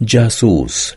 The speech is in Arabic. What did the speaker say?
جاسوس.